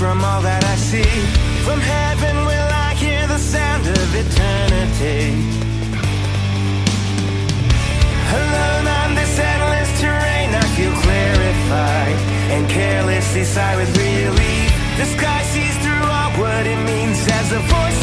from all that I see. From heaven will I hear the sound of eternity. Alone on this endless terrain, I feel clarified and carelessly sigh with relief. The sky sees through all what it means as a voice.